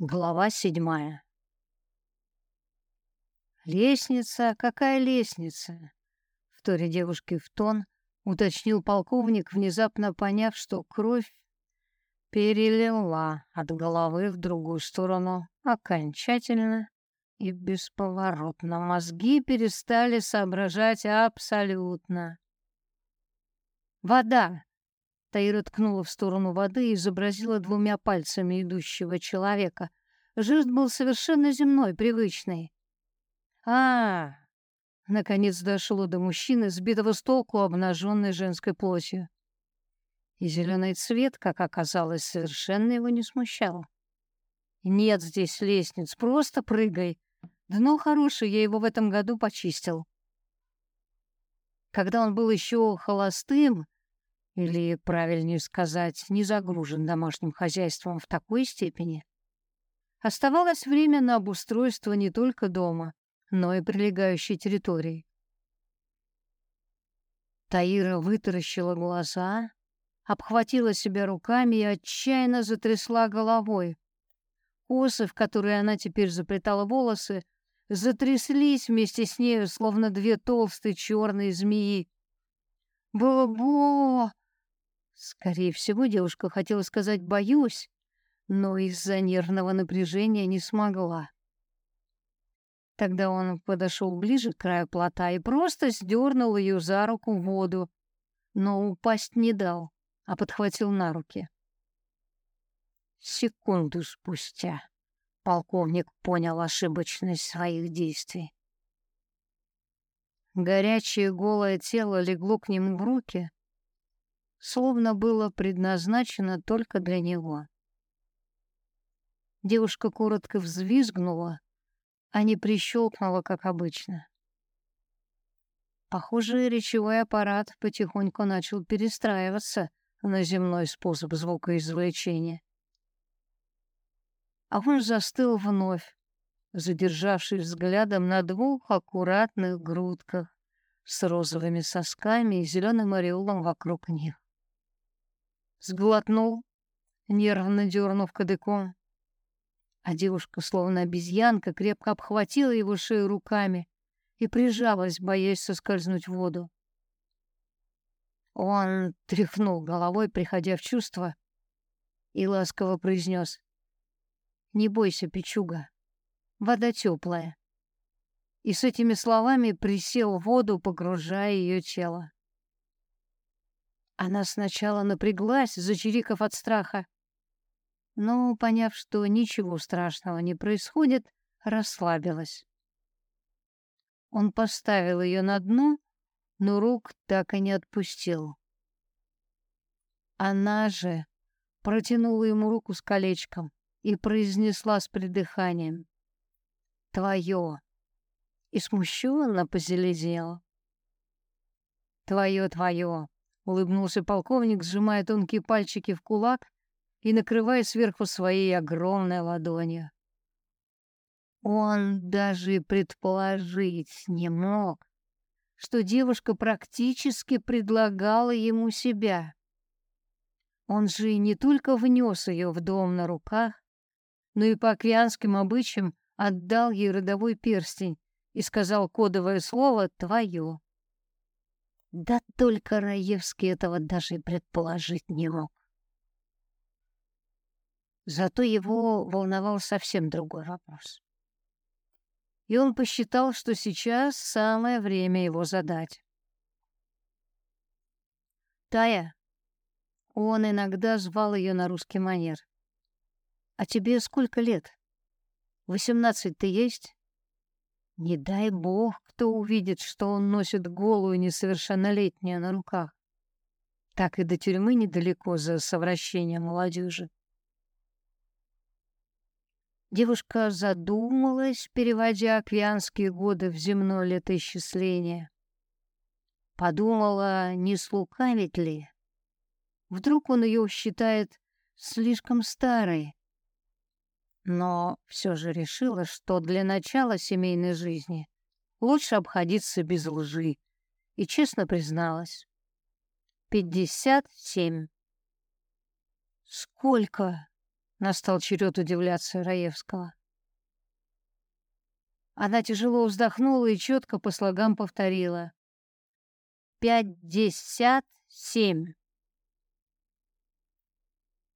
Глава седьмая. «Лестница? Какая лестница?» В торе девушки в тон уточнил полковник, внезапно поняв, что кровь перелила от головы в другую сторону окончательно и бесповоротно. Мозги перестали соображать абсолютно. «Вода!» Таира ткнула в сторону воды и изобразила двумя пальцами идущего человека. Жест был совершенно земной, привычный. а, Наконец дошло до мужчины, сбитого с толку обнаженной женской плотью. И зеленый цвет, как оказалось, совершенно его не смущал. «Нет здесь лестниц, просто прыгай. Дно хорошее, я его в этом году почистил». Когда он был еще холостым, или, правильнее сказать, не загружен домашним хозяйством в такой степени, оставалось время на обустройство не только дома, но и прилегающей территории. Таира вытаращила глаза, обхватила себя руками и отчаянно затрясла головой. Косы, в которые она теперь заплетала волосы, затряслись вместе с нею, словно две толстые черные змеи. «Бо-бо!» Скорее всего, девушка хотела сказать «боюсь», но из-за нервного напряжения не смогла. Тогда он подошел ближе к краю плота и просто сдернул ее за руку в воду, но упасть не дал, а подхватил на руки. Секунду спустя полковник понял ошибочность своих действий. Горячее голое тело легло к нему в руки, словно было предназначено только для него. Девушка коротко взвизгнула, а не прищелкнула, как обычно. Похоже, речевой аппарат потихоньку начал перестраиваться на земной способ звукоизвлечения. А он застыл вновь, задержавшись взглядом на двух аккуратных грудках с розовыми сосками и зеленым ореолом вокруг них сглотнул, нервно дернув кадыком. А девушка, словно обезьянка, крепко обхватила его шею руками и прижалась, боясь соскользнуть в воду. Он тряхнул головой, приходя в чувство, и ласково произнес: "Не бойся, печуга, вода теплая". И с этими словами присел в воду, погружая ее тело. Она сначала напряглась, зачирикав от страха, но, поняв, что ничего страшного не происходит, расслабилась. Он поставил ее на дно, но рук так и не отпустил. Она же протянула ему руку с колечком и произнесла с придыханием «Твое!» и смущенно позелезела. «Твое, твое!» Улыбнулся полковник, сжимая тонкие пальчики в кулак и накрывая сверху своей огромной ладонью. Он даже предположить не мог, что девушка практически предлагала ему себя. Он же не только внес ее в дом на руках, но и по океанским обычаям отдал ей родовой перстень и сказал кодовое слово «твое». Да только Раевский этого даже предположить не мог. Зато его волновал совсем другой вопрос. И он посчитал, что сейчас самое время его задать. «Тая», он иногда звал ее на русский манер. «А тебе сколько лет? Восемнадцать ты есть?» Не дай бог, кто увидит, что он носит голую несовершеннолетнюю на руках. Так и до тюрьмы недалеко за совращением молодежи. Девушка задумалась, переводя аквианские годы в земное летоисчисление. Подумала, не слукавить ли. Вдруг он ее считает слишком старой, но все же решила, что для начала семейной жизни лучше обходиться без лжи, и честно призналась. «Пятьдесят семь». «Сколько?» Настал черед удивляться Раевского. Она тяжело вздохнула и четко по слогам повторила. «Пятьдесят семь».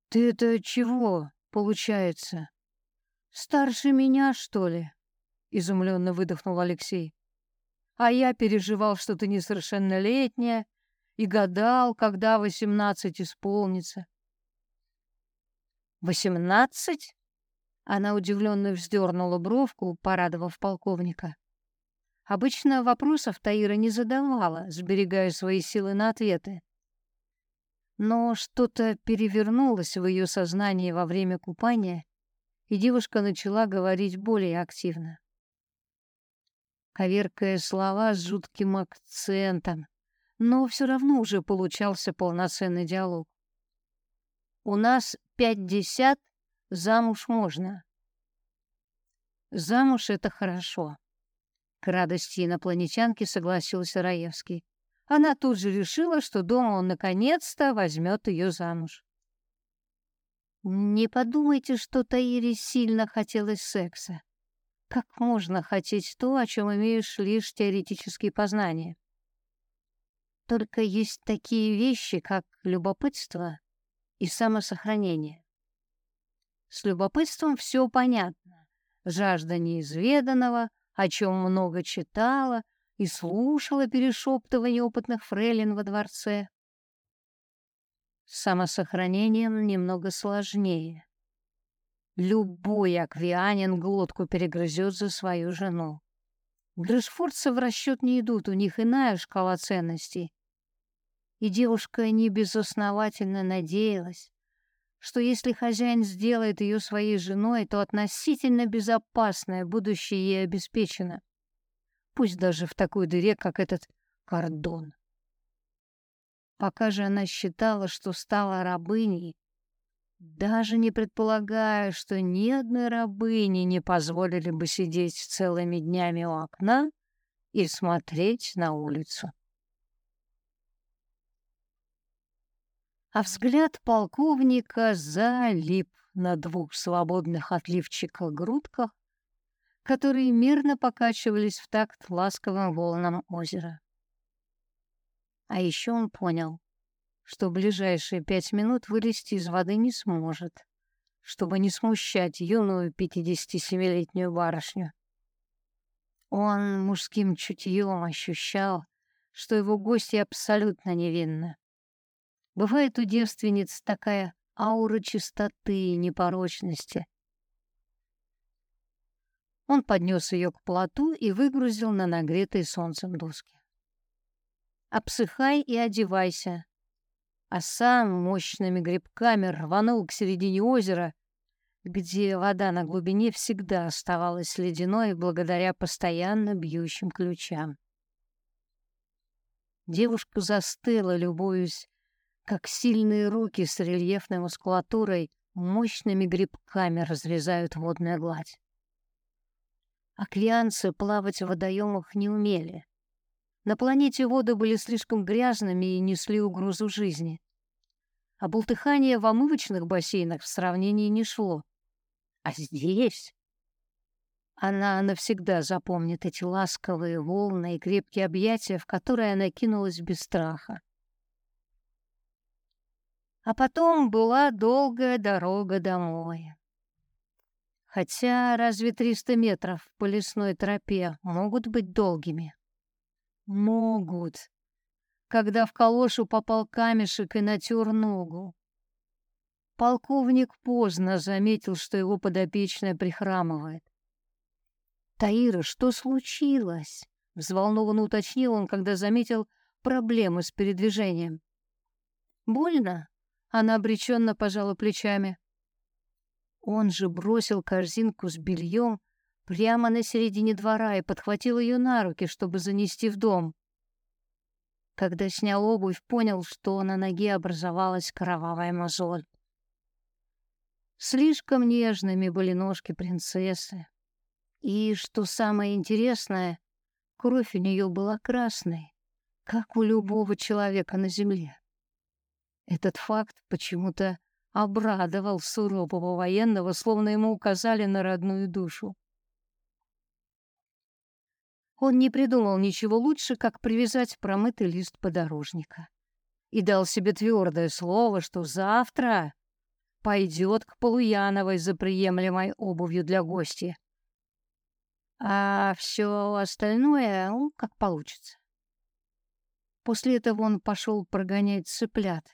«Ты это чего, получается? Старше меня, что ли?» — изумленно выдохнул Алексей. «А я переживал, что ты несовершеннолетняя, и гадал, когда восемнадцать исполнится». «Восемнадцать?» Она удивленно вздернула бровку, порадовав полковника. Обычно вопросов Таира не задавала, сберегая свои силы на ответы. Но что-то перевернулось в ее сознании во время купания, и девушка начала говорить более активно. Коверкая слова с жутким акцентом, но все равно уже получался полноценный диалог. «У нас пятьдесят Замуж можно. Замуж — это хорошо. К радости инопланетянки согласился Раевский. Она тут же решила, что дома он наконец-то возьмет ее замуж. Не подумайте, что Таире сильно хотелось секса. Как можно хотеть то, о чем имеешь лишь теоретические познания? Только есть такие вещи, как любопытство и самосохранение. С любопытством все понятно. Жажда неизведанного, о чем много читала и слушала перешептывание опытных фрейлин во дворце. С самосохранением немного сложнее. Любой аквианин глотку перегрызет за свою жену. Грышфорцы в расчет не идут, у них иная шкала ценностей. И девушка не безосновательно надеялась, что если хозяин сделает ее своей женой, то относительно безопасное будущее ей обеспечено. Пусть даже в такой дыре, как этот кордон. Пока же она считала, что стала рабыней, даже не предполагая, что ни одной рабыне не позволили бы сидеть целыми днями у окна и смотреть на улицу. а взгляд полковника залип на двух свободных от грудках, которые мирно покачивались в такт ласковым волнам озера. А еще он понял, что в ближайшие пять минут вылезти из воды не сможет, чтобы не смущать юную 57-летнюю барышню. Он мужским чутьем ощущал, что его гости абсолютно невинны. Бывает у девственниц такая аура чистоты и непорочности. Он поднес ее к плоту и выгрузил на нагретые солнцем доски. «Обсыхай и одевайся», а сам мощными грибками рванул к середине озера, где вода на глубине всегда оставалась ледяной благодаря постоянно бьющим ключам. Девушка застыла, любуясь как сильные руки с рельефной мускулатурой мощными грибками разрезают водную гладь. Аквианцы плавать в водоемах не умели. На планете воды были слишком грязными и несли угрозу жизни. А бултыхание в омывочных бассейнах в сравнении не шло. А здесь... Она навсегда запомнит эти ласковые волны и крепкие объятия, в которые она кинулась без страха. А потом была долгая дорога домой. Хотя разве 300 метров по лесной тропе могут быть долгими? Могут. Когда в калошу попал камешек и натер ногу. Полковник поздно заметил, что его подопечная прихрамывает. «Таира, что случилось?» — взволнованно уточнил он, когда заметил проблемы с передвижением. «Больно?» Она обреченно пожала плечами. Он же бросил корзинку с бельем прямо на середине двора и подхватил ее на руки, чтобы занести в дом. Когда снял обувь, понял, что на ноге образовалась кровавая мозоль. Слишком нежными были ножки принцессы. И, что самое интересное, кровь у нее была красной, как у любого человека на земле. Этот факт почему-то обрадовал сурового военного, словно ему указали на родную душу. Он не придумал ничего лучше, как привязать промытый лист подорожника. И дал себе твердое слово, что завтра пойдет к Полуяновой за приемлемой обувью для гостя. А все остальное, ну, как получится. После этого он пошел прогонять цыплят,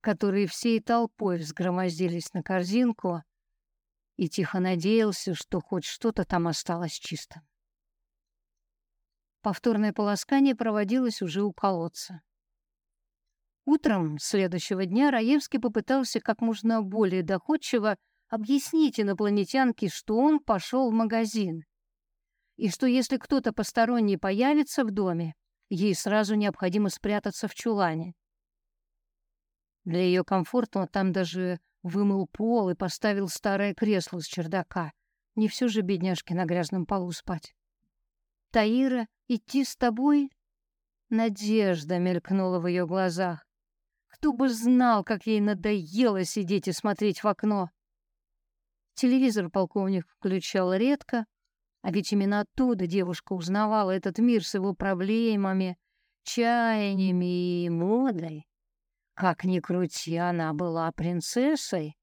которые всей толпой взгромоздились на корзинку, и тихо надеялся, что хоть что-то там осталось чистым. Повторное полоскание проводилось уже у колодца. Утром следующего дня Раевский попытался как можно более доходчиво объяснить инопланетянке, что он пошел в магазин, и что если кто-то посторонний появится в доме, ей сразу необходимо спрятаться в чулане. Для ее комфорта он там даже вымыл пол и поставил старое кресло с чердака. Не все же бедняжке на грязном полу спать. Таира идти с тобой? Надежда мелькнула в ее глазах. Кто бы знал, как ей надоело сидеть и смотреть в окно. Телевизор полковник включал редко, а ведь именно оттуда девушка узнавала этот мир с его проблемами, чаяниями и модой. Как ни крути, она была принцессой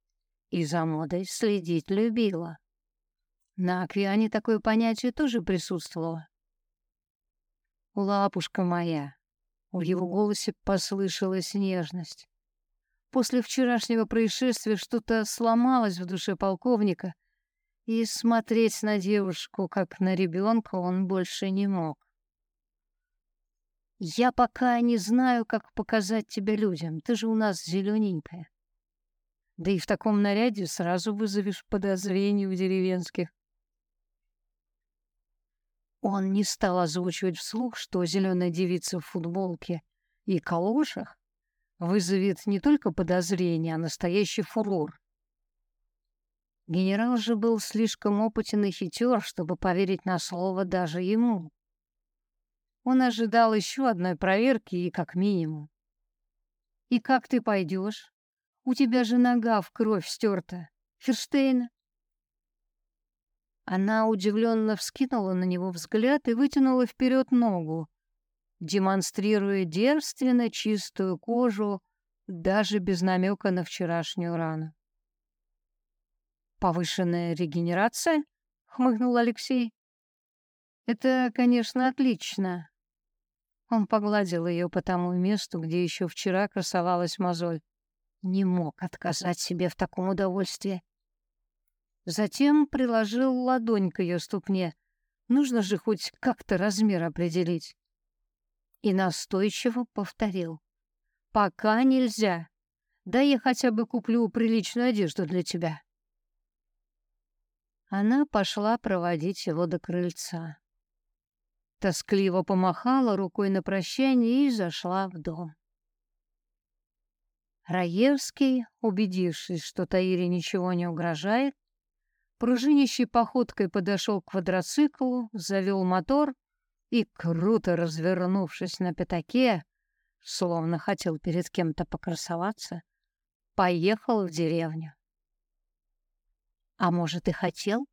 и за модой следить любила. На Аквиане такое понятие тоже присутствовало. «Лапушка моя!» В его голосе послышалась нежность. После вчерашнего происшествия что-то сломалось в душе полковника, и смотреть на девушку, как на ребенка, он больше не мог. «Я пока не знаю, как показать тебя людям. Ты же у нас зелененькая. Да и в таком наряде сразу вызовешь подозрения у деревенских. Он не стал озвучивать вслух, что зеленая девица в футболке и калошах вызовет не только подозрение, а настоящий фурор. Генерал же был слишком опытен и хитер, чтобы поверить на слово даже ему. Он ожидал еще одной проверки и как минимум. «И как ты пойдешь? У тебя же нога в кровь стерта. Ферштейна, она удивленно вскинула на него взгляд и вытянула вперед ногу, демонстрируя девственно чистую кожу, даже без намека на вчерашнюю рану. «Повышенная регенерация?» — хмыкнул Алексей. «Это, конечно, отлично». Он погладил ее по тому месту, где еще вчера красовалась мозоль. Не мог отказать себе в таком удовольствии. Затем приложил ладонь к ее ступне. Нужно же хоть как-то размер определить. И настойчиво повторил. «Пока нельзя. Да я хотя бы куплю приличную одежду для тебя». Она пошла проводить его до крыльца. Тоскливо помахала рукой на прощание и зашла в дом. Раевский, убедившись, что Таире ничего не угрожает, пружинящей походкой подошел к квадроциклу, завел мотор и, круто развернувшись на пятаке, словно хотел перед кем-то покрасоваться, поехал в деревню. А может, и хотел?